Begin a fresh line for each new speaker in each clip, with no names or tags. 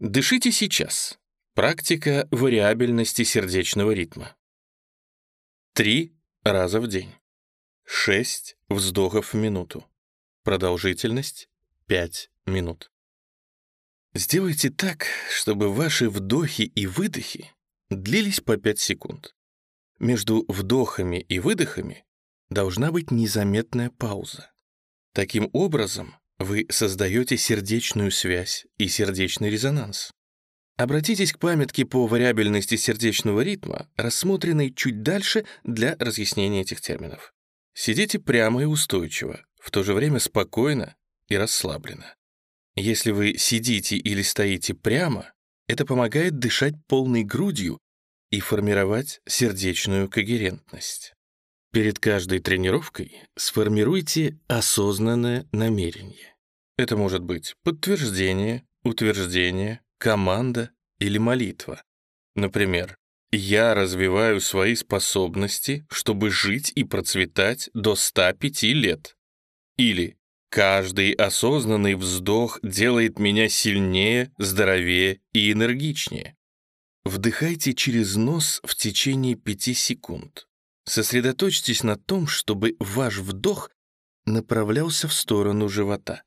Дышите сейчас. Практика вариабельности сердечного ритма. Три раза в день. Шесть вздохов в минуту. Продолжительность — пять минут. Сделайте так, чтобы ваши вдохи и выдохи длились по 5 секунд. Между вдохами и выдохами должна быть незаметная пауза. Таким образом, вы создаете сердечную связь и сердечный резонанс. Обратитесь к памятке по вариабельности сердечного ритма, рассмотренной чуть дальше для разъяснения этих терминов. Сидите прямо и устойчиво, в то же время спокойно и расслабленно. Если вы сидите или стоите прямо, это помогает дышать полной грудью и формировать сердечную когерентность. Перед каждой тренировкой сформируйте осознанное намерение. Это может быть подтверждение, утверждение, команда или молитва. Например, «Я развиваю свои способности, чтобы жить и процветать до 105 лет». Или Каждый осознанный вздох делает меня сильнее, здоровее и энергичнее. Вдыхайте через нос в течение пяти секунд. Сосредоточьтесь на том, чтобы ваш вдох направлялся в сторону живота.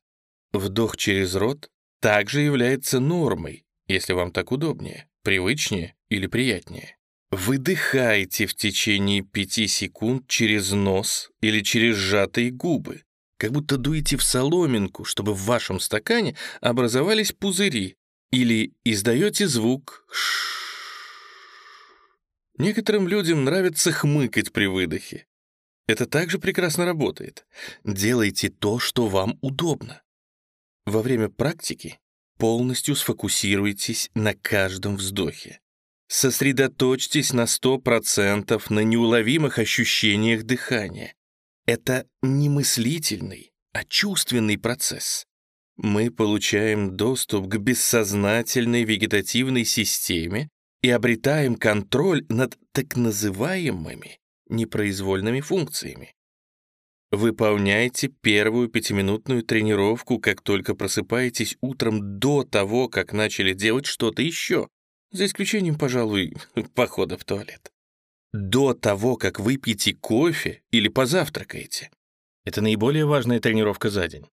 Вдох через рот также является нормой, если вам так удобнее, привычнее или приятнее. Выдыхайте в течение пяти секунд через нос или через сжатые губы как будто дуете в соломинку, чтобы в вашем стакане образовались пузыри, или издаете звук «ш». Некоторым людям нравится хмыкать при выдохе. Это также прекрасно работает. Делайте то, что вам удобно. Во время практики полностью сфокусируйтесь на каждом вздохе. Сосредоточьтесь на 100% на неуловимых ощущениях дыхания. Это не мыслительный, а чувственный процесс. Мы получаем доступ к бессознательной вегетативной системе и обретаем контроль над так называемыми непроизвольными функциями. Выполняйте первую пятиминутную тренировку, как только просыпаетесь утром до того, как начали делать что-то еще, за исключением, пожалуй, похода в туалет до того, как выпьете кофе или позавтракаете. Это наиболее важная тренировка за день.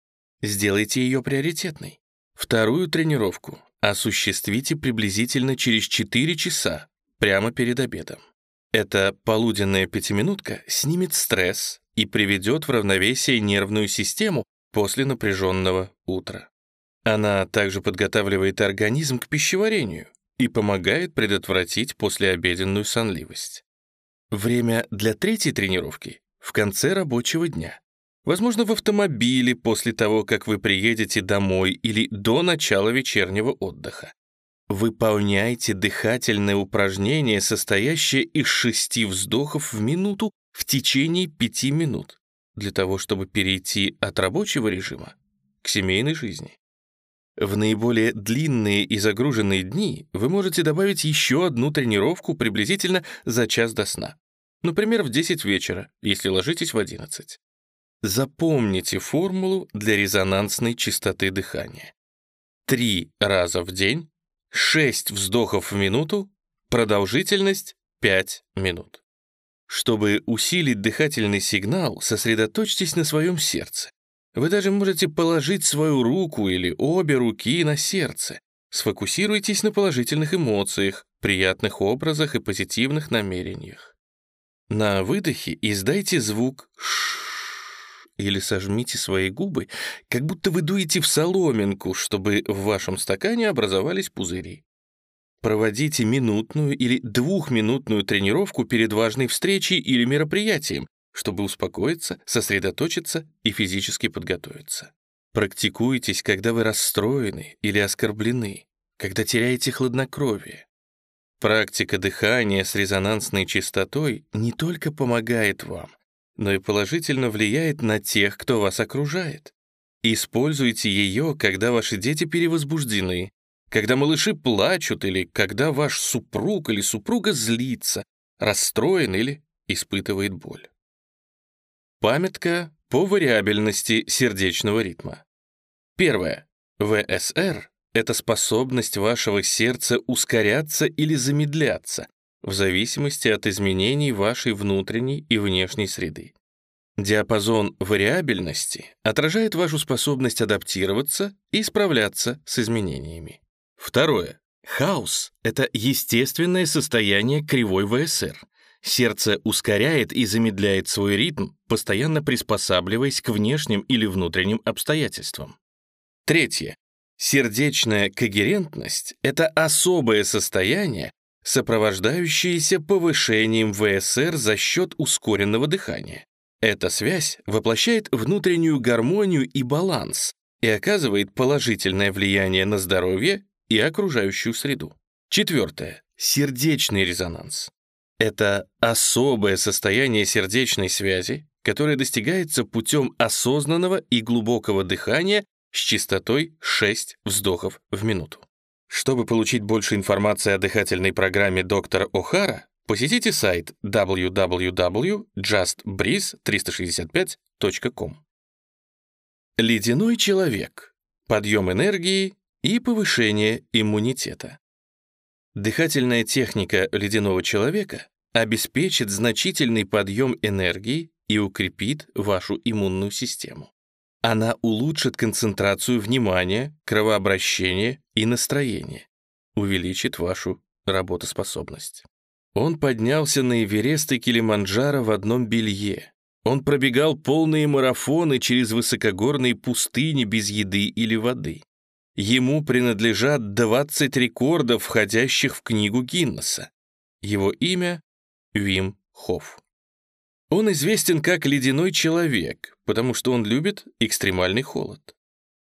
Сделайте ее приоритетной. Вторую тренировку осуществите приблизительно через 4 часа, прямо перед обедом. Эта полуденная пятиминутка снимет стресс и приведет в равновесие нервную систему после напряженного утра. Она также подготавливает организм к пищеварению и помогает предотвратить послеобеденную сонливость. Время для третьей тренировки в конце рабочего дня. Возможно, в автомобиле после того, как вы приедете домой или до начала вечернего отдыха. Выполняйте дыхательное упражнение, состоящее из шести вздохов в минуту в течение пяти минут, для того, чтобы перейти от рабочего режима к семейной жизни. В наиболее длинные и загруженные дни вы можете добавить еще одну тренировку приблизительно за час до сна. Например, в 10 вечера, если ложитесь в 11. Запомните формулу для резонансной частоты дыхания. Три раза в день, 6 вздохов в минуту, продолжительность 5 минут. Чтобы усилить дыхательный сигнал, сосредоточьтесь на своем сердце. Вы даже можете положить свою руку или обе руки на сердце. Сфокусируйтесь на положительных эмоциях, приятных образах и позитивных намерениях. На выдохе издайте звук «ш» или сожмите свои губы, как будто вы дуете в соломинку, чтобы в вашем стакане образовались пузыри. Проводите минутную или двухминутную тренировку перед важной встречей или мероприятием, чтобы успокоиться, сосредоточиться и физически подготовиться. Практикуйтесь, когда вы расстроены или оскорблены, когда теряете хладнокровие. Практика дыхания с резонансной частотой не только помогает вам, но и положительно влияет на тех, кто вас окружает. Используйте ее, когда ваши дети перевозбуждены, когда малыши плачут или когда ваш супруг или супруга злится, расстроен или испытывает боль. Памятка по вариабельности сердечного ритма. Первое. ВСР это способность вашего сердца ускоряться или замедляться в зависимости от изменений вашей внутренней и внешней среды. Диапазон вариабельности отражает вашу способность адаптироваться и справляться с изменениями. Второе. Хаос — это естественное состояние кривой ВСР. Сердце ускоряет и замедляет свой ритм, постоянно приспосабливаясь к внешним или внутренним обстоятельствам. Третье. Сердечная когерентность — это особое состояние, сопровождающееся повышением ВСР за счет ускоренного дыхания. Эта связь воплощает внутреннюю гармонию и баланс и оказывает положительное влияние на здоровье и окружающую среду. Четвертое. Сердечный резонанс. Это особое состояние сердечной связи, которое достигается путем осознанного и глубокого дыхания с частотой 6 вздохов в минуту. Чтобы получить больше информации о дыхательной программе доктора О'Хара, посетите сайт www.justbreeze365.com. Ледяной человек. Подъем энергии и повышение иммунитета. Дыхательная техника ледяного человека обеспечит значительный подъем энергии и укрепит вашу иммунную систему. Она улучшит концентрацию внимания, кровообращение и настроение, увеличит вашу работоспособность. Он поднялся на Эверест и Килиманджаро в одном белье. Он пробегал полные марафоны через высокогорные пустыни без еды или воды. Ему принадлежат 20 рекордов, входящих в книгу Гиннесса. Его имя — Вим Хофф. Он известен как ледяной человек, потому что он любит экстремальный холод.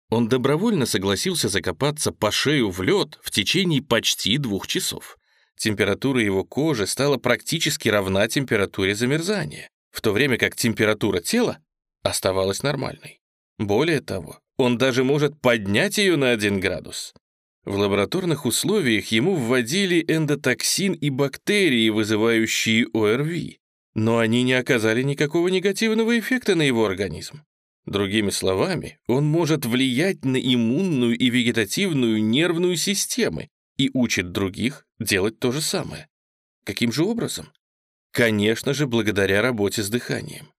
Он добровольно согласился закопаться по шею в лед в течение почти двух часов. Температура его кожи стала практически равна температуре замерзания, в то время как температура тела оставалась нормальной. Более того, он даже может поднять ее на 1 градус. В лабораторных условиях ему вводили эндотоксин и бактерии, вызывающие ОРВИ, но они не оказали никакого негативного эффекта на его организм. Другими словами, он может влиять на иммунную и вегетативную нервную системы и учит других делать то же самое. Каким же образом? Конечно же, благодаря работе с дыханием.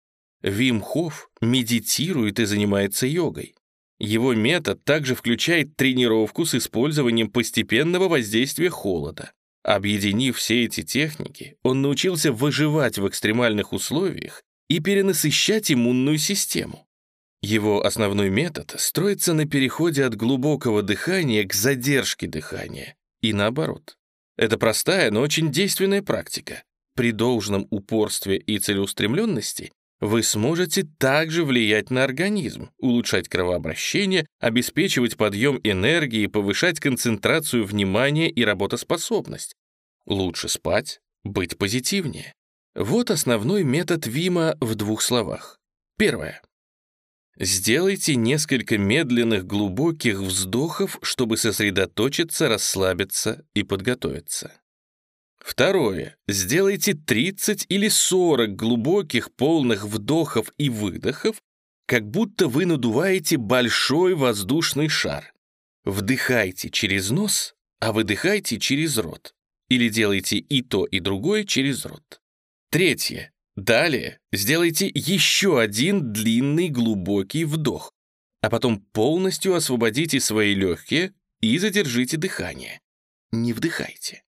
Вим Хофф медитирует и занимается йогой. Его метод также включает тренировку с использованием постепенного воздействия холода. Объединив все эти техники, он научился выживать в экстремальных условиях и перенасыщать иммунную систему. Его основной метод строится на переходе от глубокого дыхания к задержке дыхания и наоборот. Это простая, но очень действенная практика. При должном упорстве и целеустремленности вы сможете также влиять на организм, улучшать кровообращение, обеспечивать подъем энергии, повышать концентрацию внимания и работоспособность. Лучше спать, быть позитивнее. Вот основной метод Вима в двух словах. Первое. Сделайте несколько медленных глубоких вздохов, чтобы сосредоточиться, расслабиться и подготовиться. Второе. Сделайте 30 или 40 глубоких полных вдохов и выдохов, как будто вы надуваете большой воздушный шар. Вдыхайте через нос, а выдыхайте через рот. Или делайте и то, и другое через рот. Третье. Далее сделайте еще один длинный глубокий вдох, а потом полностью освободите свои легкие и задержите дыхание. Не вдыхайте.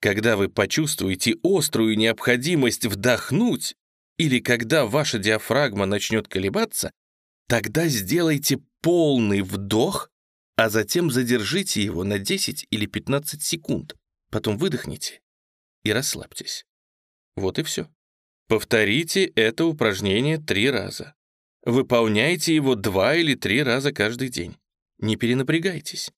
Когда вы почувствуете острую необходимость вдохнуть, или когда ваша диафрагма начнет колебаться, тогда сделайте полный вдох, а затем задержите его на 10 или 15 секунд, потом выдохните и расслабьтесь. Вот и все. Повторите это упражнение три раза. Выполняйте его два или три раза каждый день. Не перенапрягайтесь.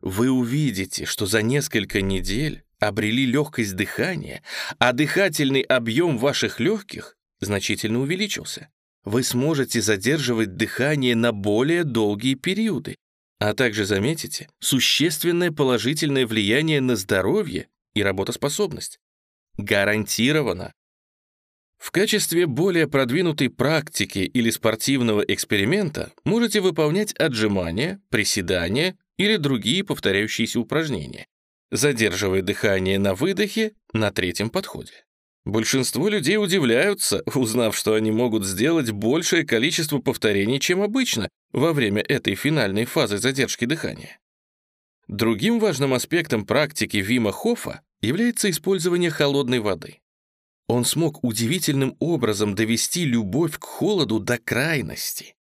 Вы увидите, что за несколько недель обрели легкость дыхания, а дыхательный объем ваших легких значительно увеличился. Вы сможете задерживать дыхание на более долгие периоды, а также заметите существенное положительное влияние на здоровье и работоспособность. Гарантированно. В качестве более продвинутой практики или спортивного эксперимента можете выполнять отжимания, приседания или другие повторяющиеся упражнения, задерживая дыхание на выдохе на третьем подходе. Большинство людей удивляются, узнав, что они могут сделать большее количество повторений, чем обычно, во время этой финальной фазы задержки дыхания. Другим важным аспектом практики Вима Хофа является использование холодной воды. Он смог удивительным образом довести любовь к холоду до крайности.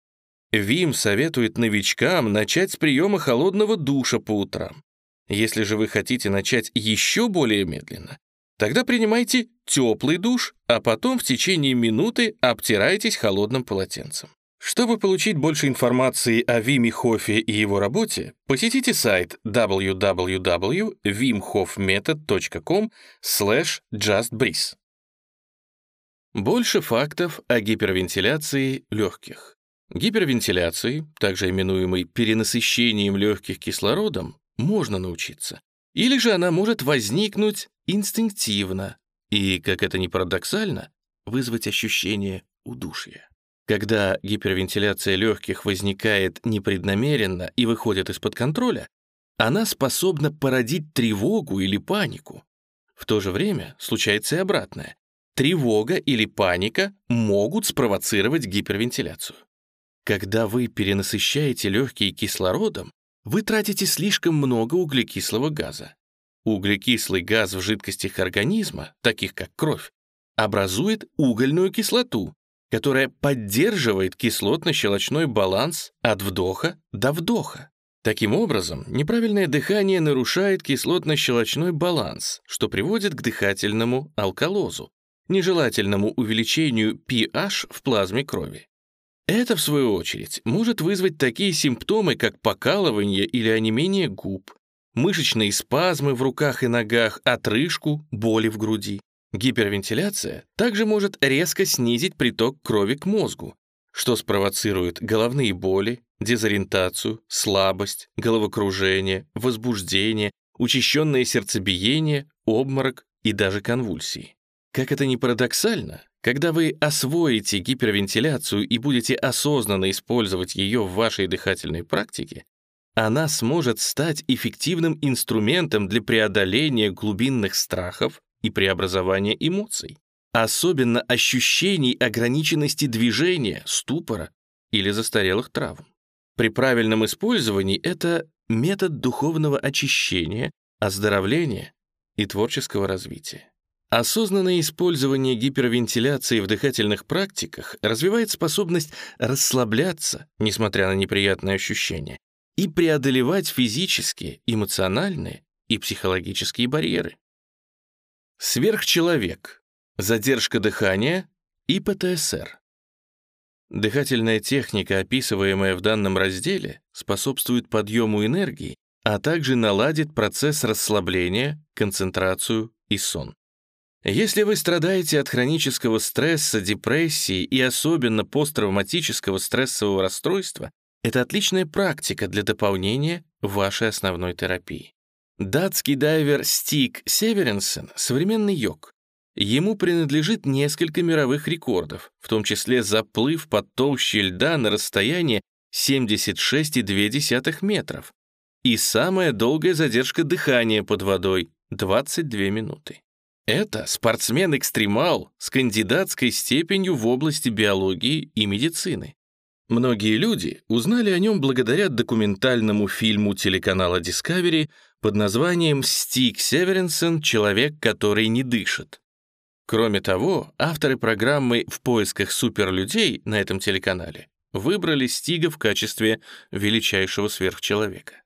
Вим советует новичкам начать с приема холодного душа по утрам. Если же вы хотите начать еще более медленно, тогда принимайте теплый душ, а потом в течение минуты обтирайтесь холодным полотенцем. Чтобы получить больше информации о Виме Хофе и его работе, посетите сайт www.wimhofmethod.com justbreeze. Больше фактов о гипервентиляции легких. Гипервентиляции, также именуемой перенасыщением легких кислородом, можно научиться. Или же она может возникнуть инстинктивно и, как это ни парадоксально, вызвать ощущение удушья. Когда гипервентиляция легких возникает непреднамеренно и выходит из-под контроля, она способна породить тревогу или панику. В то же время случается и обратное. Тревога или паника могут спровоцировать гипервентиляцию. Когда вы перенасыщаете легкие кислородом, вы тратите слишком много углекислого газа. Углекислый газ в жидкостях организма, таких как кровь, образует угольную кислоту, которая поддерживает кислотно-щелочной баланс от вдоха до вдоха. Таким образом, неправильное дыхание нарушает кислотно-щелочной баланс, что приводит к дыхательному алкалозу, нежелательному увеличению pH в плазме крови. Это, в свою очередь, может вызвать такие симптомы, как покалывание или онемение губ, мышечные спазмы в руках и ногах, отрыжку, боли в груди. Гипервентиляция также может резко снизить приток крови к мозгу, что спровоцирует головные боли, дезориентацию, слабость, головокружение, возбуждение, учащенное сердцебиение, обморок и даже конвульсии. Как это ни парадоксально, когда вы освоите гипервентиляцию и будете осознанно использовать ее в вашей дыхательной практике, она сможет стать эффективным инструментом для преодоления глубинных страхов и преобразования эмоций, особенно ощущений ограниченности движения, ступора или застарелых травм. При правильном использовании это метод духовного очищения, оздоровления и творческого развития. Осознанное использование гипервентиляции в дыхательных практиках развивает способность расслабляться, несмотря на неприятные ощущения, и преодолевать физические, эмоциональные и психологические барьеры. Сверхчеловек. Задержка дыхания и ПТСР. Дыхательная техника, описываемая в данном разделе, способствует подъему энергии, а также наладит процесс расслабления, концентрацию и сон. Если вы страдаете от хронического стресса, депрессии и особенно посттравматического стрессового расстройства, это отличная практика для дополнения вашей основной терапии. Датский дайвер Стик Северенсен — современный йог. Ему принадлежит несколько мировых рекордов, в том числе заплыв под толще льда на расстояние 76,2 метров и самая долгая задержка дыхания под водой — 22 минуты. Это спортсмен-экстремал с кандидатской степенью в области биологии и медицины. Многие люди узнали о нем благодаря документальному фильму телеканала Discovery под названием «Стик Северенсен. Человек, который не дышит». Кроме того, авторы программы «В поисках суперлюдей» на этом телеканале выбрали Стига в качестве величайшего сверхчеловека.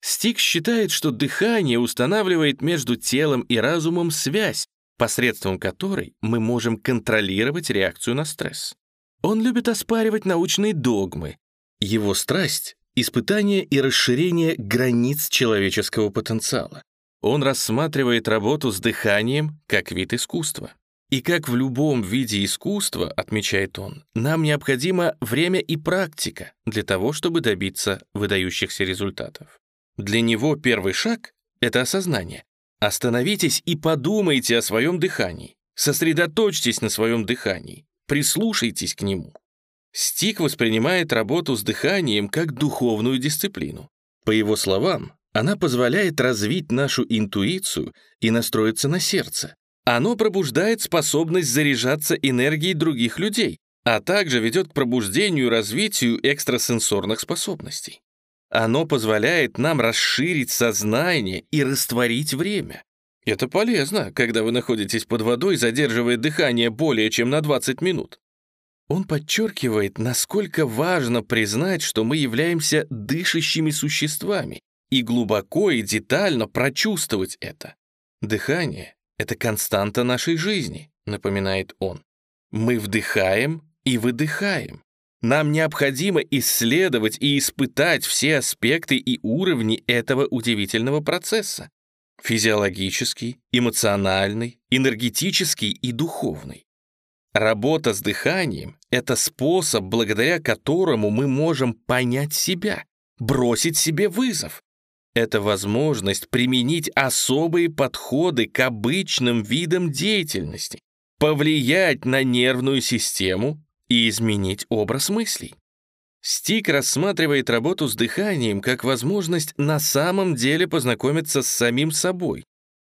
Стик считает, что дыхание устанавливает между телом и разумом связь, посредством которой мы можем контролировать реакцию на стресс. Он любит оспаривать научные догмы. Его страсть — испытание и расширение границ человеческого потенциала. Он рассматривает работу с дыханием как вид искусства. И как в любом виде искусства, отмечает он, нам необходимо время и практика для того, чтобы добиться выдающихся результатов. Для него первый шаг — это осознание. Остановитесь и подумайте о своем дыхании. Сосредоточьтесь на своем дыхании. Прислушайтесь к нему. Стик воспринимает работу с дыханием как духовную дисциплину. По его словам, она позволяет развить нашу интуицию и настроиться на сердце. Оно пробуждает способность заряжаться энергией других людей, а также ведет к пробуждению и развитию экстрасенсорных способностей. Оно позволяет нам расширить сознание и растворить время. Это полезно, когда вы находитесь под водой, задерживая дыхание более чем на 20 минут. Он подчеркивает, насколько важно признать, что мы являемся дышащими существами, и глубоко и детально прочувствовать это. Дыхание — это константа нашей жизни, напоминает он. Мы вдыхаем и выдыхаем. Нам необходимо исследовать и испытать все аспекты и уровни этого удивительного процесса. Физиологический, эмоциональный, энергетический и духовный. Работа с дыханием — это способ, благодаря которому мы можем понять себя, бросить себе вызов. Это возможность применить особые подходы к обычным видам деятельности, повлиять на нервную систему и изменить образ мыслей. Стик рассматривает работу с дыханием как возможность на самом деле познакомиться с самим собой,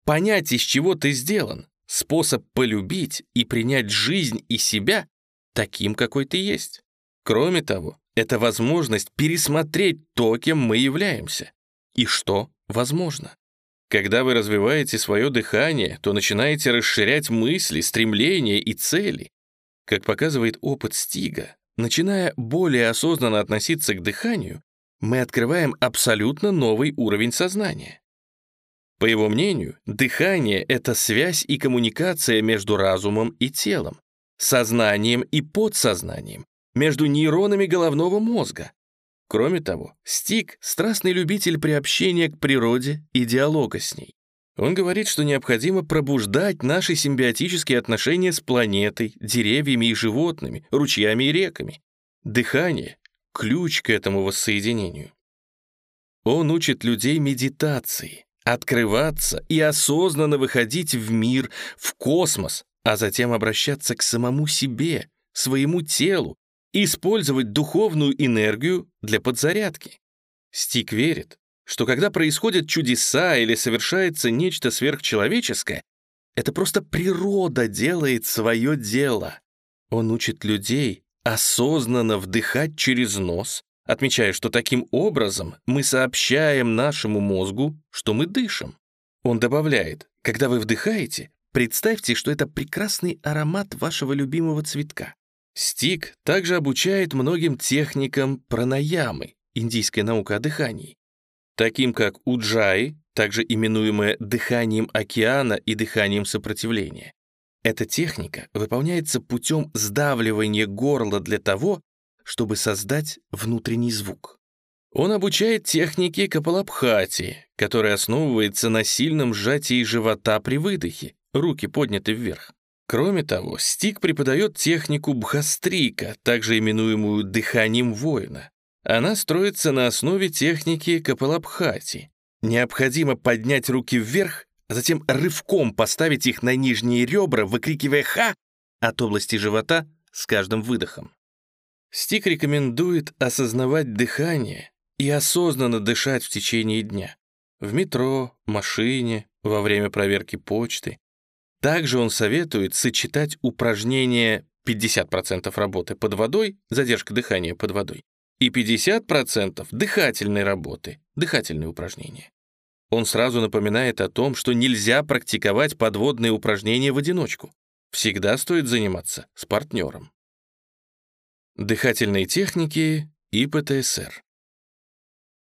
понять, из чего ты сделан, способ полюбить и принять жизнь и себя таким, какой ты есть. Кроме того, это возможность пересмотреть то, кем мы являемся, и что возможно. Когда вы развиваете свое дыхание, то начинаете расширять мысли, стремления и цели. Как показывает опыт Стига, начиная более осознанно относиться к дыханию, мы открываем абсолютно новый уровень сознания. По его мнению, дыхание — это связь и коммуникация между разумом и телом, сознанием и подсознанием, между нейронами головного мозга. Кроме того, Стик — страстный любитель приобщения к природе и диалога с ней. Он говорит, что необходимо пробуждать наши симбиотические отношения с планетой, деревьями и животными, ручьями и реками. Дыхание — ключ к этому воссоединению. Он учит людей медитации, открываться и осознанно выходить в мир, в космос, а затем обращаться к самому себе, своему телу, использовать духовную энергию для подзарядки. Стик верит, что когда происходят чудеса или совершается нечто сверхчеловеческое, это просто природа делает свое дело. Он учит людей осознанно вдыхать через нос, отмечая, что таким образом мы сообщаем нашему мозгу, что мы дышим. Он добавляет, когда вы вдыхаете, представьте, что это прекрасный аромат вашего любимого цветка. Стик также обучает многим техникам пранаямы, индийская наука о дыхании, таким как уджай, также именуемое дыханием океана и дыханием сопротивления. Эта техника выполняется путем сдавливания горла для того, чтобы создать внутренний звук. Он обучает технике капалабхати, которая основывается на сильном сжатии живота при выдохе, руки подняты вверх. Кроме того, Стик преподает технику бхастрика, также именуемую дыханием воина. Она строится на основе техники капалабхати. Необходимо поднять руки вверх, а затем рывком поставить их на нижние ребра, выкрикивая «Ха!» от области живота с каждым выдохом. Стик рекомендует осознавать дыхание и осознанно дышать в течение дня. В метро, машине, во время проверки почты. Также он советует сочетать упражнения 50% работы под водой, задержка дыхания под водой, и 50% дыхательной работы, дыхательные упражнения. Он сразу напоминает о том, что нельзя практиковать подводные упражнения в одиночку. Всегда стоит заниматься с партнером. Дыхательные техники и ПТСР.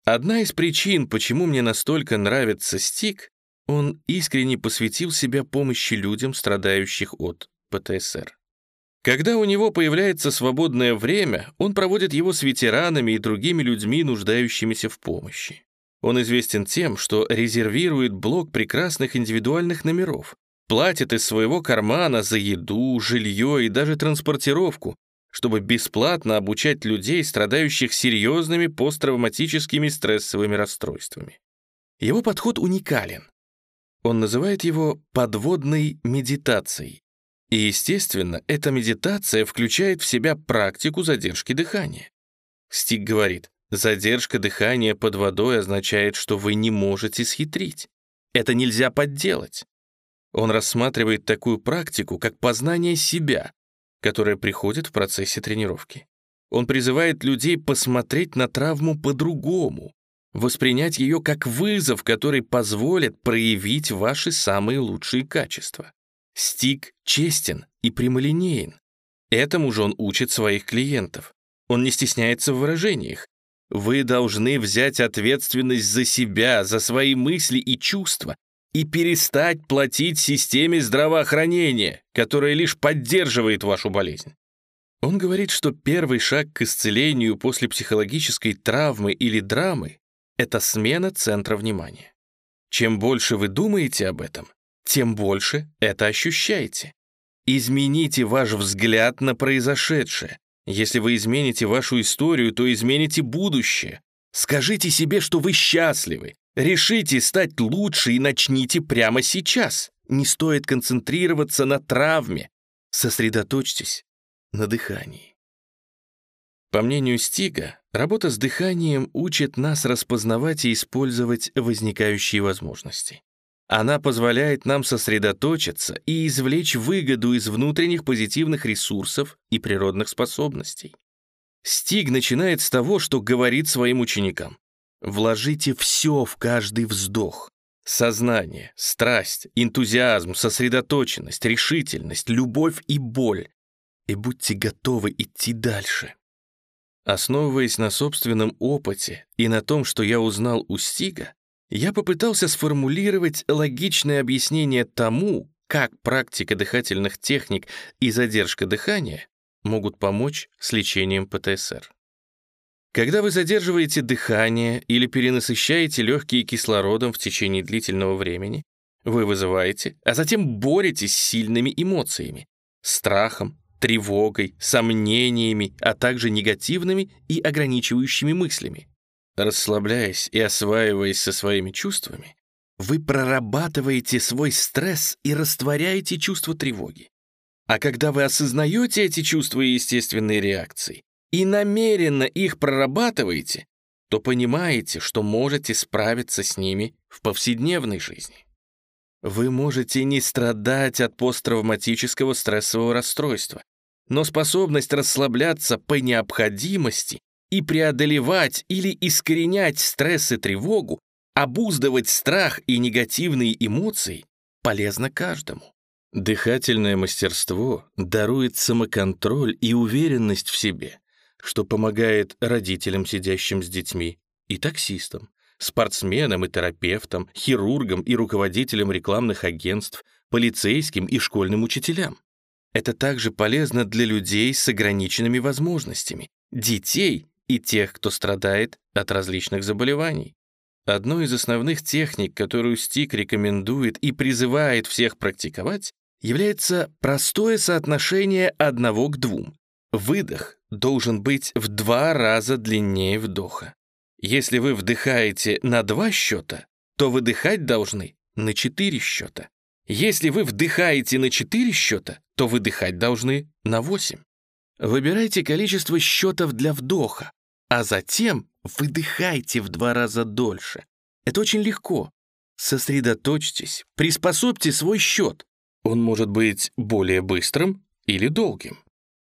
Одна из причин, почему мне настолько нравится Стик, он искренне посвятил себя помощи людям, страдающих от ПТСР. Когда у него появляется свободное время, он проводит его с ветеранами и другими людьми, нуждающимися в помощи. Он известен тем, что резервирует блок прекрасных индивидуальных номеров, платит из своего кармана за еду, жилье и даже транспортировку, чтобы бесплатно обучать людей, страдающих серьезными посттравматическими стрессовыми расстройствами. Его подход уникален. Он называет его подводной медитацией. И, естественно, эта медитация включает в себя практику задержки дыхания. Стик говорит, Задержка дыхания под водой означает, что вы не можете схитрить. Это нельзя подделать. Он рассматривает такую практику, как познание себя, которое приходит в процессе тренировки. Он призывает людей посмотреть на травму по-другому, воспринять ее как вызов, который позволит проявить ваши самые лучшие качества. Стик честен и прямолинеен. Этому же он учит своих клиентов. Он не стесняется в выражениях. Вы должны взять ответственность за себя, за свои мысли и чувства и перестать платить системе здравоохранения, которая лишь поддерживает вашу болезнь. Он говорит, что первый шаг к исцелению после психологической травмы или драмы — это смена центра внимания. Чем больше вы думаете об этом, тем больше это ощущаете. Измените ваш взгляд на произошедшее. Если вы измените вашу историю, то измените будущее. Скажите себе, что вы счастливы. Решите стать лучше и начните прямо сейчас. Не стоит концентрироваться на травме. Сосредоточьтесь на дыхании. По мнению Стига, работа с дыханием учит нас распознавать и использовать возникающие возможности. Она позволяет нам сосредоточиться и извлечь выгоду из внутренних позитивных ресурсов и природных способностей. Стиг начинает с того, что говорит своим ученикам. Вложите все в каждый вздох. Сознание, страсть, энтузиазм, сосредоточенность, решительность, любовь и боль. И будьте готовы идти дальше. Основываясь на собственном опыте и на том, что я узнал у Стига, я попытался сформулировать логичное объяснение тому, как практика дыхательных техник и задержка дыхания могут помочь с лечением ПТСР. Когда вы задерживаете дыхание или перенасыщаете легкие кислородом в течение длительного времени, вы вызываете, а затем боретесь с сильными эмоциями, страхом, тревогой, сомнениями, а также негативными и ограничивающими мыслями. Расслабляясь и осваиваясь со своими чувствами, вы прорабатываете свой стресс и растворяете чувство тревоги. А когда вы осознаете эти чувства и естественные реакции и намеренно их прорабатываете, то понимаете, что можете справиться с ними в повседневной жизни. Вы можете не страдать от посттравматического стрессового расстройства, но способность расслабляться по необходимости и преодолевать или искоренять стресс и тревогу, обуздывать страх и негативные эмоции полезно каждому. Дыхательное мастерство дарует самоконтроль и уверенность в себе, что помогает родителям, сидящим с детьми, и таксистам, спортсменам и терапевтам, хирургам и руководителям рекламных агентств, полицейским и школьным учителям. Это также полезно для людей с ограниченными возможностями, детей и тех, кто страдает от различных заболеваний. Одной из основных техник, которую Стик рекомендует и призывает всех практиковать, является простое соотношение одного к двум. Выдох должен быть в два раза длиннее вдоха. Если вы вдыхаете на два счета, то выдыхать должны на четыре счета. Если вы вдыхаете на четыре счета, то выдыхать должны на восемь. Выбирайте количество счетов для вдоха, а затем выдыхайте в два раза дольше. Это очень легко. Сосредоточьтесь, приспособьте свой счет. Он может быть более быстрым или долгим.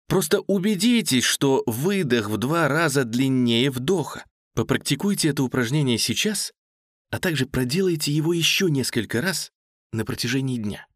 Просто убедитесь, что выдох в два раза длиннее вдоха. Попрактикуйте это упражнение сейчас, а также проделайте его еще несколько раз на протяжении дня.